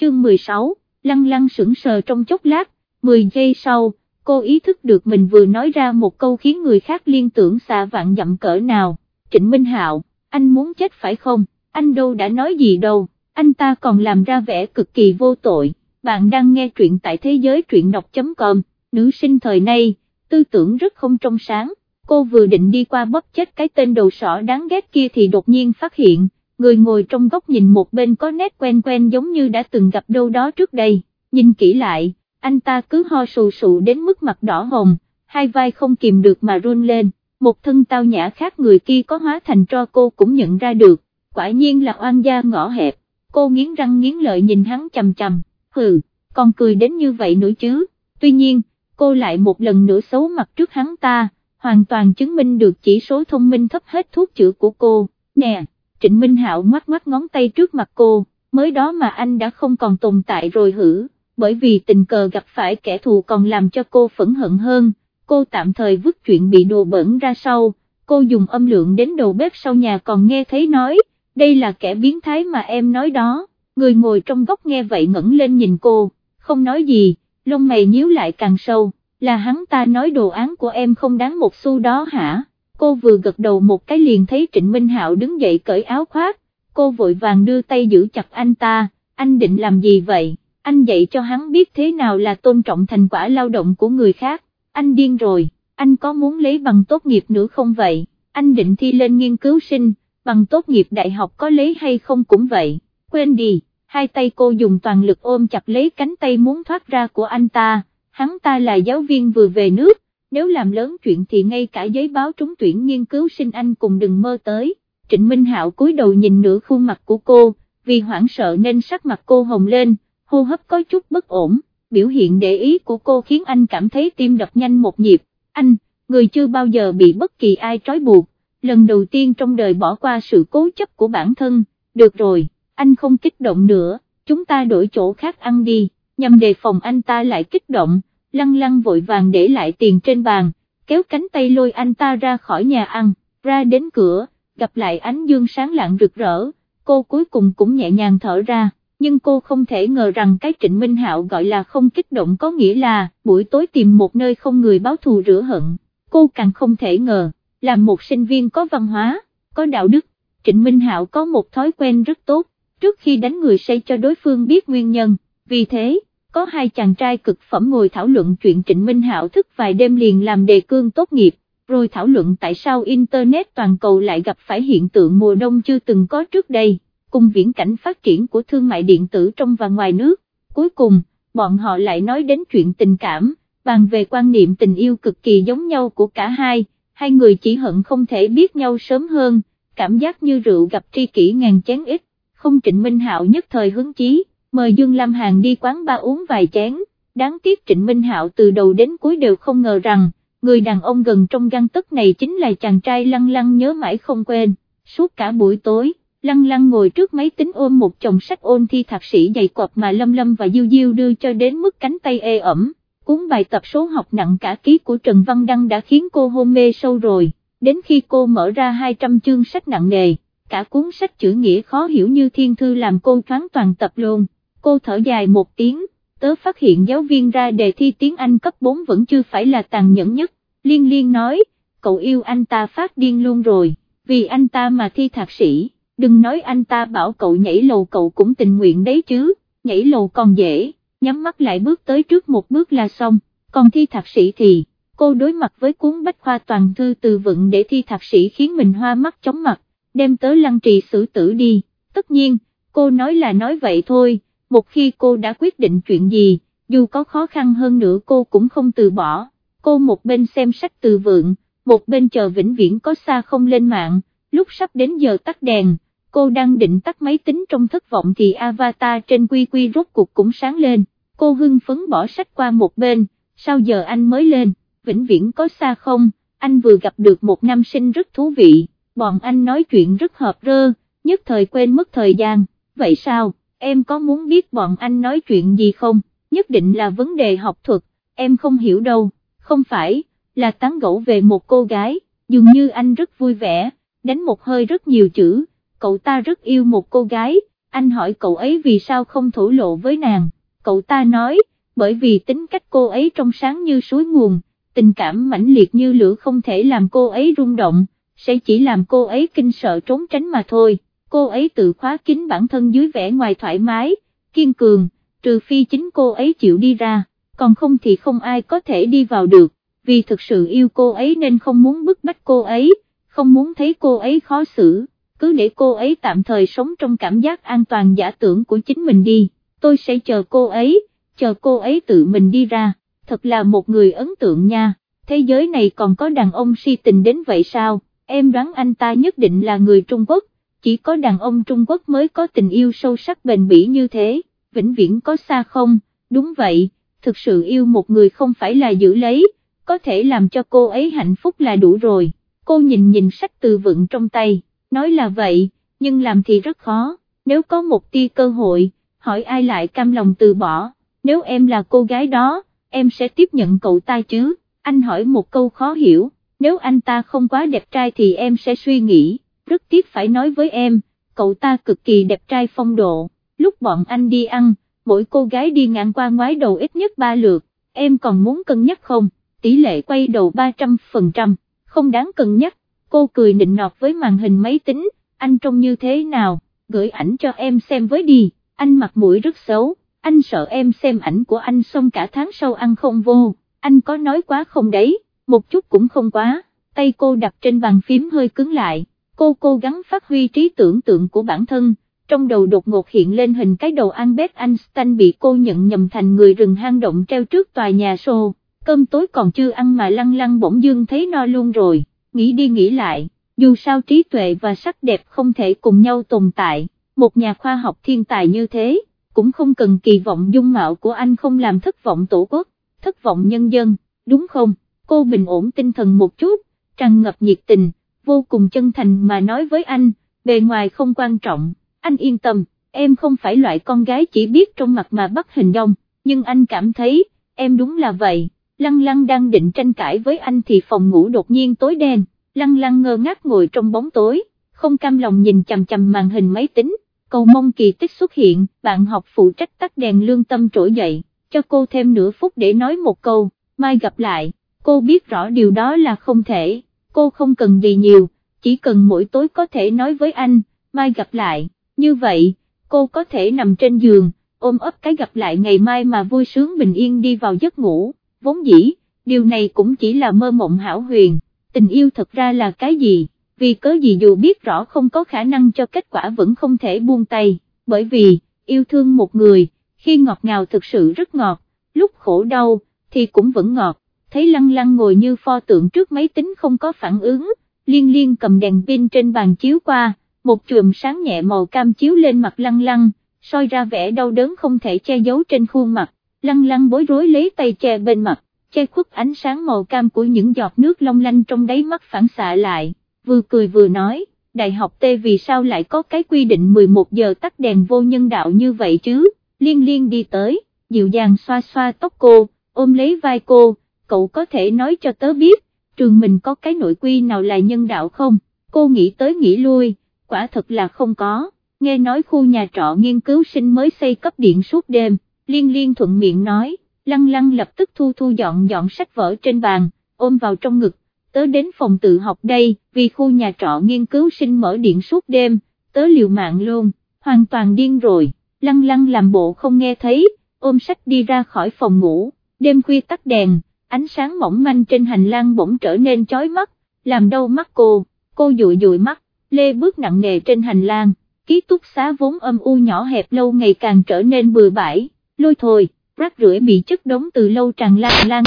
chương 16, lăng lăng sững sờ trong chốc lát, 10 giây sau, cô ý thức được mình vừa nói ra một câu khiến người khác liên tưởng xa vạn dặm cỡ nào, Trịnh Minh Hạo, anh muốn chết phải không, anh đâu đã nói gì đâu, anh ta còn làm ra vẻ cực kỳ vô tội, bạn đang nghe truyện tại thế giới truyện đọc.com, nữ sinh thời nay, tư tưởng rất không trong sáng, cô vừa định đi qua bóp chết cái tên đầu sỏ đáng ghét kia thì đột nhiên phát hiện, người ngồi trong góc nhìn một bên có nét quen quen giống như đã từng gặp đâu đó trước đây, nhìn kỹ lại, anh ta cứ ho sù sụ đến mức mặt đỏ hồng, hai vai không kìm được mà run lên, một thân tao nhã khác người kia có hóa thành cho cô cũng nhận ra được, quả nhiên là oan gia ngõ hẹp, cô nghiến răng nghiến lợi nhìn hắn chầm chầm, hừ, còn cười đến như vậy nữa chứ, tuy nhiên, cô lại một lần nữa xấu mặt trước hắn ta, hoàn toàn chứng minh được chỉ số thông minh thấp hết thuốc chữa của cô, nè, Trịnh Minh Hạo ngoắt ngoắt ngón tay trước mặt cô, mới đó mà anh đã không còn tồn tại rồi hử, bởi vì tình cờ gặp phải kẻ thù còn làm cho cô phẫn hận hơn, cô tạm thời vứt chuyện bị đồ bẩn ra sau, cô dùng âm lượng đến đầu bếp sau nhà còn nghe thấy nói, đây là kẻ biến thái mà em nói đó, người ngồi trong góc nghe vậy ngẩng lên nhìn cô, không nói gì, lông mày nhíu lại càng sâu, là hắn ta nói đồ án của em không đáng một xu đó hả, cô vừa gật đầu một cái liền thấy Trịnh Minh Hạo đứng dậy cởi áo khoác, cô vội vàng đưa tay giữ chặt anh ta, anh định làm gì vậy, anh dạy cho hắn biết thế nào là tôn trọng thành quả lao động của người khác, anh điên rồi, anh có muốn lấy bằng tốt nghiệp nữa không vậy, anh định thi lên nghiên cứu sinh, bằng tốt nghiệp đại học có lấy hay không cũng vậy, quên đi, hai tay cô dùng toàn lực ôm chặt lấy cánh tay muốn thoát ra của anh ta, hắn ta là giáo viên vừa về nước, nếu làm lớn chuyện thì ngay cả giấy báo trúng tuyển nghiên cứu sinh anh cùng đừng mơ tới, Trịnh Minh Hạo cúi đầu nhìn nửa khuôn mặt của cô, vì hoảng sợ nên sắc mặt cô hồng lên, hô hấp có chút bất ổn, biểu hiện để ý của cô khiến anh cảm thấy tim đập nhanh một nhịp, anh, người chưa bao giờ bị bất kỳ ai trói buộc, lần đầu tiên trong đời bỏ qua sự cố chấp của bản thân, được rồi, anh không kích động nữa, chúng ta đổi chỗ khác ăn đi, nhằm đề phòng anh ta lại kích động, lăng lăng vội vàng để lại tiền trên bàn, kéo cánh tay lôi anh ta ra khỏi nhà ăn, ra đến cửa, gặp lại ánh dương sáng lạng rực rỡ, cô cuối cùng cũng nhẹ nhàng thở ra, nhưng cô không thể ngờ rằng cái Trịnh Minh Hạo gọi là không kích động có nghĩa là buổi tối tìm một nơi không người báo thù rửa hận, cô càng không thể ngờ, là một sinh viên có văn hóa, có đạo đức, Trịnh Minh Hạo có một thói quen rất tốt, trước khi đánh người say cho đối phương biết nguyên nhân, vì thế, có hai chàng trai cực phẩm ngồi thảo luận chuyện Trịnh Minh Hạo thức vài đêm liền làm đề cương tốt nghiệp, rồi thảo luận tại sao Internet toàn cầu lại gặp phải hiện tượng mùa đông chưa từng có trước đây, cùng viễn cảnh phát triển của thương mại điện tử trong và ngoài nước, cuối cùng, bọn họ lại nói đến chuyện tình cảm, bàn về quan niệm tình yêu cực kỳ giống nhau của cả hai, hai người chỉ hận không thể biết nhau sớm hơn, cảm giác như rượu gặp tri kỷ ngàn chén ít, không Trịnh Minh Hạo nhất thời hứng chí mời Dương Lam Hàn đi quán ba uống vài chén, đáng tiếc Trịnh Minh Hạo từ đầu đến cuối đều không ngờ rằng, người đàn ông gần trong găng tức này chính là chàng trai lăng lăng nhớ mãi không quên, suốt cả buổi tối, lăng lăng ngồi trước máy tính ôm một chồng sách ôn thi thạc sĩ dày cọp mà Lâm Lâm và Diêu Diêu đưa cho đến mức cánh tay ê ẩm, cuốn bài tập số học nặng cả ký của Trần Văn Đăng đã khiến cô hôn mê sâu rồi, đến khi cô mở ra 200 chương sách nặng nề, cả cuốn sách chữ nghĩa khó hiểu như thiên thư làm cô thoáng toàn tập luôn cô thở dài một tiếng, tớ phát hiện giáo viên ra đề thi tiếng Anh cấp 4 vẫn chưa phải là tàn nhẫn nhất, liên liên nói, cậu yêu anh ta phát điên luôn rồi, vì anh ta mà thi thạc sĩ, đừng nói anh ta bảo cậu nhảy lầu cậu cũng tình nguyện đấy chứ, nhảy lầu còn dễ, nhắm mắt lại bước tới trước một bước là xong, còn thi thạc sĩ thì, cô đối mặt với cuốn bách khoa toàn thư từ vựng để thi thạc sĩ khiến mình hoa mắt chóng mặt, đem tới lăng trì xử tử đi, tất nhiên, cô nói là nói vậy thôi một khi cô đã quyết định chuyện gì, dù có khó khăn hơn nữa cô cũng không từ bỏ, cô một bên xem sách từ vượng, một bên chờ vĩnh viễn có xa không lên mạng, lúc sắp đến giờ tắt đèn, cô đang định tắt máy tính trong thất vọng thì avatar trên quy quy rốt cuộc cũng sáng lên, cô hưng phấn bỏ sách qua một bên, sao giờ anh mới lên, vĩnh viễn có xa không, anh vừa gặp được một nam sinh rất thú vị, bọn anh nói chuyện rất hợp rơ, nhất thời quên mất thời gian, vậy sao? Em có muốn biết bọn anh nói chuyện gì không, nhất định là vấn đề học thuật, em không hiểu đâu, không phải, là tán gẫu về một cô gái, dường như anh rất vui vẻ, đánh một hơi rất nhiều chữ, cậu ta rất yêu một cô gái, anh hỏi cậu ấy vì sao không thổ lộ với nàng, cậu ta nói, bởi vì tính cách cô ấy trong sáng như suối nguồn, tình cảm mãnh liệt như lửa không thể làm cô ấy rung động, sẽ chỉ làm cô ấy kinh sợ trốn tránh mà thôi, cô ấy tự khóa kín bản thân dưới vẻ ngoài thoải mái, kiên cường, trừ phi chính cô ấy chịu đi ra, còn không thì không ai có thể đi vào được, vì thực sự yêu cô ấy nên không muốn bức bách cô ấy, không muốn thấy cô ấy khó xử, cứ để cô ấy tạm thời sống trong cảm giác an toàn giả tưởng của chính mình đi, tôi sẽ chờ cô ấy, chờ cô ấy tự mình đi ra, thật là một người ấn tượng nha, thế giới này còn có đàn ông si tình đến vậy sao, em đoán anh ta nhất định là người Trung Quốc, chỉ có đàn ông Trung Quốc mới có tình yêu sâu sắc bền bỉ như thế, vĩnh viễn có xa không, đúng vậy, thực sự yêu một người không phải là giữ lấy, có thể làm cho cô ấy hạnh phúc là đủ rồi, cô nhìn nhìn sách từ vựng trong tay, nói là vậy, nhưng làm thì rất khó, nếu có một tia cơ hội, hỏi ai lại cam lòng từ bỏ, nếu em là cô gái đó, em sẽ tiếp nhận cậu ta chứ, anh hỏi một câu khó hiểu, nếu anh ta không quá đẹp trai thì em sẽ suy nghĩ, rất tiếc phải nói với em, cậu ta cực kỳ đẹp trai phong độ, lúc bọn anh đi ăn, mỗi cô gái đi ngang qua ngoái đầu ít nhất ba lượt, em còn muốn cân nhắc không, tỷ lệ quay đầu 300%, không đáng cân nhắc, cô cười nịnh nọt với màn hình máy tính, anh trông như thế nào, gửi ảnh cho em xem với đi, anh mặt mũi rất xấu, anh sợ em xem ảnh của anh xong cả tháng sau ăn không vô, anh có nói quá không đấy, một chút cũng không quá, tay cô đặt trên bàn phím hơi cứng lại, cô cố gắng phát huy trí tưởng tượng của bản thân, trong đầu đột ngột hiện lên hình cái đầu Albert Einstein bị cô nhận nhầm thành người rừng hang động treo trước tòa nhà xô, cơm tối còn chưa ăn mà lăng lăng bỗng dưng thấy no luôn rồi, nghĩ đi nghĩ lại, dù sao trí tuệ và sắc đẹp không thể cùng nhau tồn tại, một nhà khoa học thiên tài như thế, cũng không cần kỳ vọng dung mạo của anh không làm thất vọng tổ quốc, thất vọng nhân dân, đúng không, cô bình ổn tinh thần một chút, tràn ngập nhiệt tình, vô cùng chân thành mà nói với anh, bề ngoài không quan trọng, anh yên tâm, em không phải loại con gái chỉ biết trong mặt mà bắt hình dong, nhưng anh cảm thấy, em đúng là vậy, lăng lăng đang định tranh cãi với anh thì phòng ngủ đột nhiên tối đen, lăng lăng ngơ ngác ngồi trong bóng tối, không cam lòng nhìn chằm chằm màn hình máy tính, cầu mong kỳ tích xuất hiện, bạn học phụ trách tắt đèn lương tâm trỗi dậy, cho cô thêm nửa phút để nói một câu, mai gặp lại, cô biết rõ điều đó là không thể, cô không cần gì nhiều, chỉ cần mỗi tối có thể nói với anh, mai gặp lại, như vậy, cô có thể nằm trên giường, ôm ấp cái gặp lại ngày mai mà vui sướng bình yên đi vào giấc ngủ, vốn dĩ, điều này cũng chỉ là mơ mộng hảo huyền, tình yêu thật ra là cái gì? vì cớ gì dù biết rõ không có khả năng cho kết quả vẫn không thể buông tay, bởi vì, yêu thương một người, khi ngọt ngào thực sự rất ngọt, lúc khổ đau, thì cũng vẫn ngọt, thấy lăng lăng ngồi như pho tượng trước máy tính không có phản ứng, liên liên cầm đèn pin trên bàn chiếu qua, một chùm sáng nhẹ màu cam chiếu lên mặt lăng lăng, soi ra vẻ đau đớn không thể che giấu trên khuôn mặt, lăng lăng bối rối lấy tay che bên mặt, che khuất ánh sáng màu cam của những giọt nước long lanh trong đáy mắt phản xạ lại vừa cười vừa nói, đại học T vì sao lại có cái quy định 11 giờ tắt đèn vô nhân đạo như vậy chứ, liên liên đi tới, dịu dàng xoa xoa tóc cô, ôm lấy vai cô, cậu có thể nói cho tớ biết, trường mình có cái nội quy nào là nhân đạo không, cô nghĩ tới nghĩ lui, quả thật là không có, nghe nói khu nhà trọ nghiên cứu sinh mới xây cấp điện suốt đêm, liên liên thuận miệng nói, lăng lăng lập tức thu thu dọn dọn sách vở trên bàn, ôm vào trong ngực, tớ đến phòng tự học đây, vì khu nhà trọ nghiên cứu sinh mở điện suốt đêm, tớ liều mạng luôn, hoàn toàn điên rồi, lăng lăng làm bộ không nghe thấy, ôm sách đi ra khỏi phòng ngủ, đêm khuya tắt đèn, ánh sáng mỏng manh trên hành lang bỗng trở nên chói mắt, làm đau mắt cô, cô dụi dụi mắt, lê bước nặng nề trên hành lang, ký túc xá vốn âm u nhỏ hẹp lâu ngày càng trở nên bừa bãi, lôi thôi, rác rưởi bị chất đống từ lâu tràn lan lan.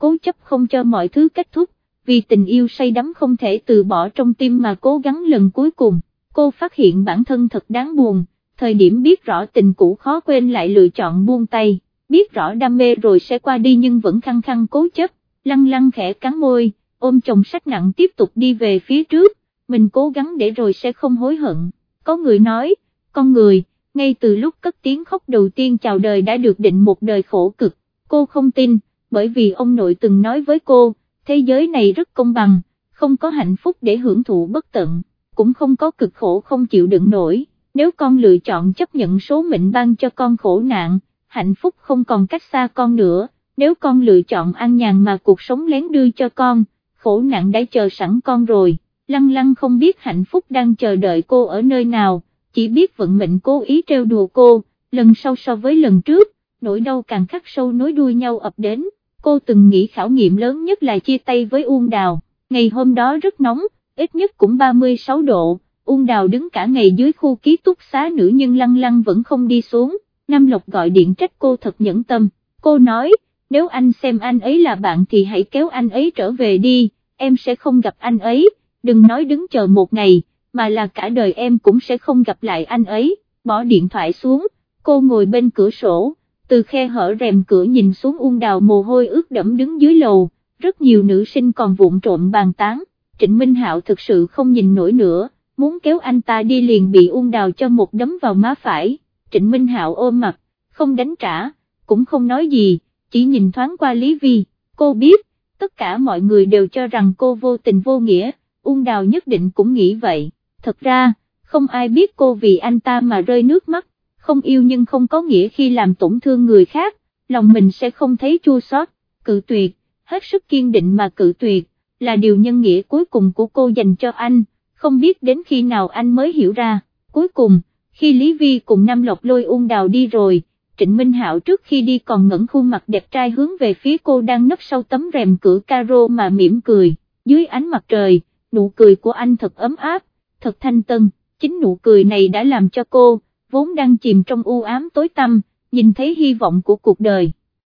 Cố chấp không cho mọi thứ kết thúc, vì tình yêu say đắm không thể từ bỏ trong tim mà cố gắng lần cuối cùng, cô phát hiện bản thân thật đáng buồn, thời điểm biết rõ tình cũ khó quên lại lựa chọn buông tay, biết rõ đam mê rồi sẽ qua đi nhưng vẫn khăng khăng cố chấp, lăng lăng khẽ cắn môi, ôm chồng sách nặng tiếp tục đi về phía trước, mình cố gắng để rồi sẽ không hối hận, có người nói, con người, ngay từ lúc cất tiếng khóc đầu tiên chào đời đã được định một đời khổ cực, cô không tin, bởi vì ông nội từng nói với cô, thế giới này rất công bằng, không có hạnh phúc để hưởng thụ bất tận, cũng không có cực khổ không chịu đựng nổi, nếu con lựa chọn chấp nhận số mệnh ban cho con khổ nạn, hạnh phúc không còn cách xa con nữa, nếu con lựa chọn an nhàn mà cuộc sống lén đưa cho con, khổ nạn đã chờ sẵn con rồi, lăng lăng không biết hạnh phúc đang chờ đợi cô ở nơi nào, chỉ biết vận mệnh cố ý trêu đùa cô, lần sau so với lần trước, nỗi đau càng khắc sâu nối đuôi nhau ập đến, cô từng nghĩ khảo nghiệm lớn nhất là chia tay với Uông Đào, ngày hôm đó rất nóng, ít nhất cũng 36 độ, Uông Đào đứng cả ngày dưới khu ký túc xá nữ nhưng lăng lăng vẫn không đi xuống, Nam Lộc gọi điện trách cô thật nhẫn tâm, cô nói, nếu anh xem anh ấy là bạn thì hãy kéo anh ấy trở về đi, em sẽ không gặp anh ấy, đừng nói đứng chờ một ngày, mà là cả đời em cũng sẽ không gặp lại anh ấy, bỏ điện thoại xuống, cô ngồi bên cửa sổ, từ khe hở rèm cửa nhìn xuống Uông Đào mồ hôi ướt đẫm đứng dưới lầu, rất nhiều nữ sinh còn vụn trộm bàn tán, Trịnh Minh Hạo thực sự không nhìn nổi nữa, muốn kéo anh ta đi liền bị Uông Đào cho một đấm vào má phải, Trịnh Minh Hạo ôm mặt, không đánh trả, cũng không nói gì, chỉ nhìn thoáng qua Lý Vi, cô biết, tất cả mọi người đều cho rằng cô vô tình vô nghĩa, Uông Đào nhất định cũng nghĩ vậy, thật ra, không ai biết cô vì anh ta mà rơi nước mắt, không yêu nhưng không có nghĩa khi làm tổn thương người khác, lòng mình sẽ không thấy chua xót, cự tuyệt, hết sức kiên định mà cự tuyệt, là điều nhân nghĩa cuối cùng của cô dành cho anh, không biết đến khi nào anh mới hiểu ra, cuối cùng, khi Lý Vi cùng Nam Lộc lôi ung Đào đi rồi, Trịnh Minh Hạo trước khi đi còn ngẩn khuôn mặt đẹp trai hướng về phía cô đang nấp sau tấm rèm cửa caro mà mỉm cười, dưới ánh mặt trời, nụ cười của anh thật ấm áp, thật thanh tân, chính nụ cười này đã làm cho cô, vốn đang chìm trong u ám tối tăm, nhìn thấy hy vọng của cuộc đời.